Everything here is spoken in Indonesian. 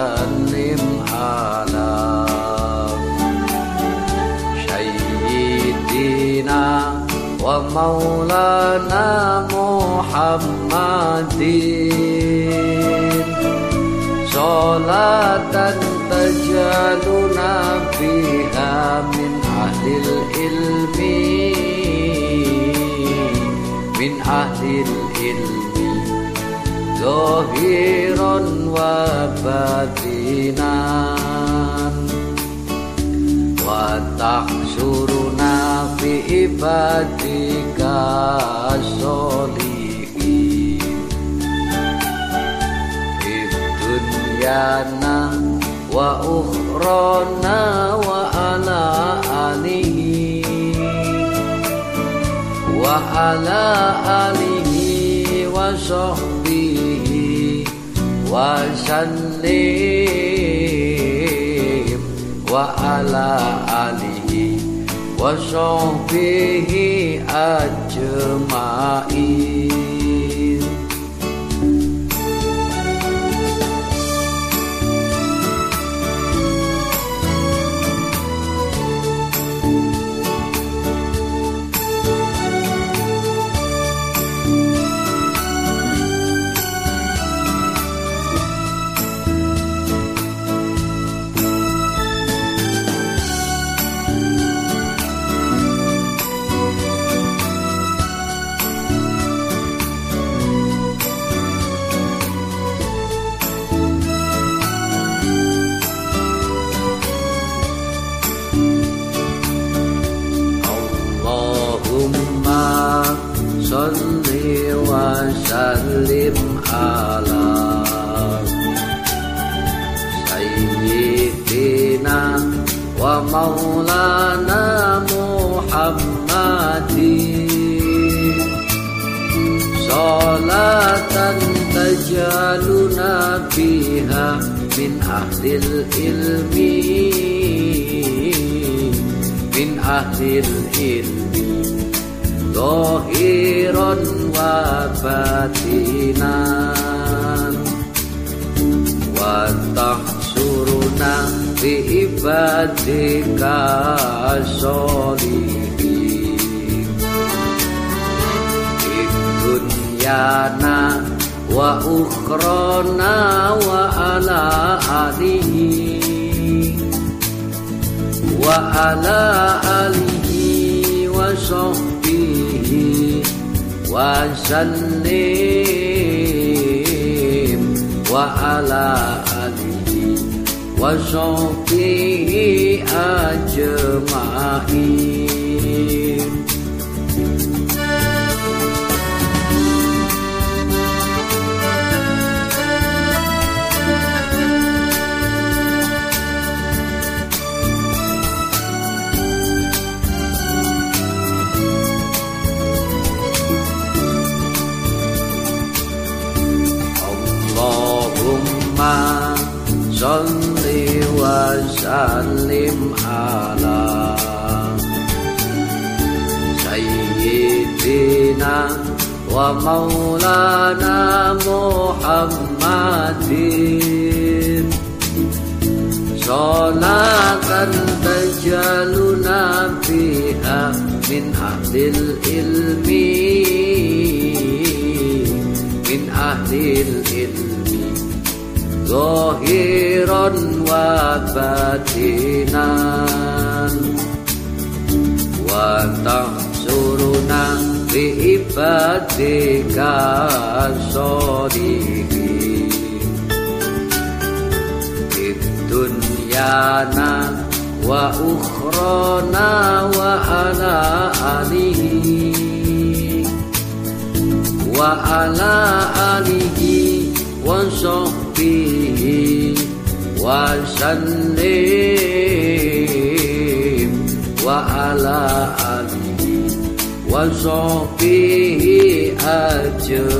Minta maaf, saya tidak mau lama. Muhammadiyin, solat dan ilmi, min hasil ilmi. Zohiron wa batinan. Wa tahsuruna fi ibadika solihi Fi dunyana wa ukhrona wa ala alihi. Wa ala alihi wa sohbihi وصحبه وسلم وعلى آله وصحبه أجمعين صل وسلم على سيدنا ومولانا محمد صلاة تجعلنا فيها من أهل العلم من أهل العلم Zohiron wa batinan. Wa tahsuruna bi ibadika sholihin Dunyana wa ukhrona wa ala alihi. Wa ala alihi wa sahbihi وسلم وعلى آله وصحبه أجمعين صل وسلم على سيدنا ومولانا محمد صلاة تجعلنا فيها من أهل العلم من أهل العلم ظاهرا وباطنا وتحشرنا بعبادك الصالحين في دنيانا وأخرانا وعلى آله وعلى آله وصحبه وسلم وعلى آله وصحبه أجمعين